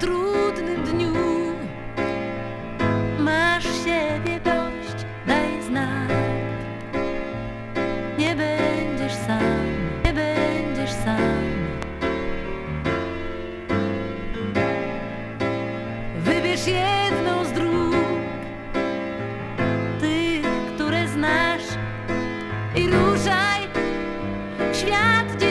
trudnym dniu masz siebie dość, daj znak. Nie będziesz sam, nie będziesz sam. Wybierz jedną z dróg, tych, które znasz i ruszaj w świat.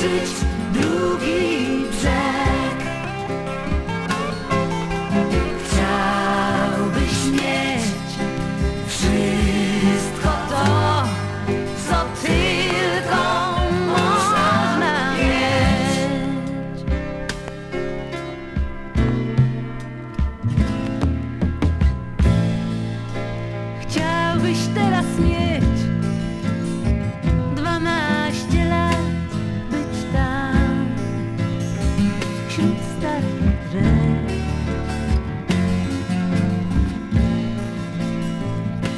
zobaczyć drugi brzeg. Chciałbyś mieć wszystko to, co tylko można mieć. Chciałbyś teraz mieć čista reč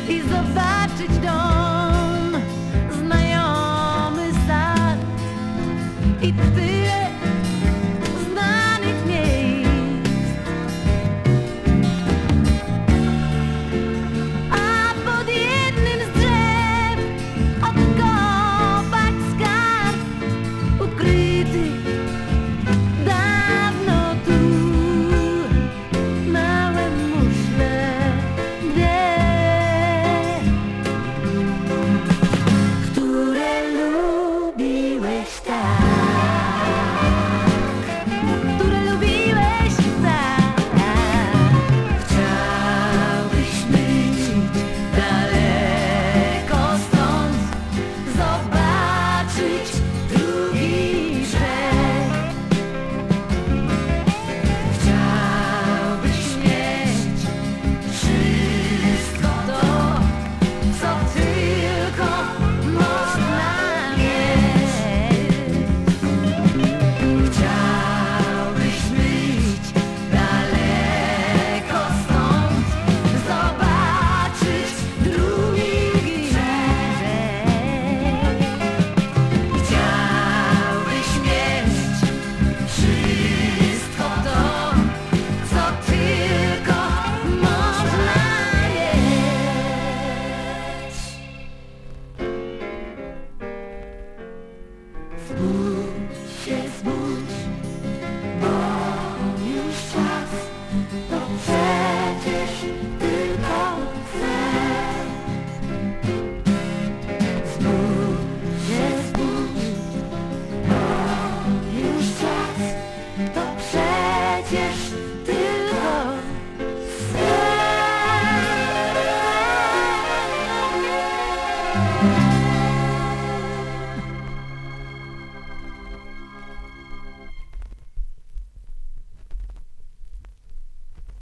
I zobaczyć dom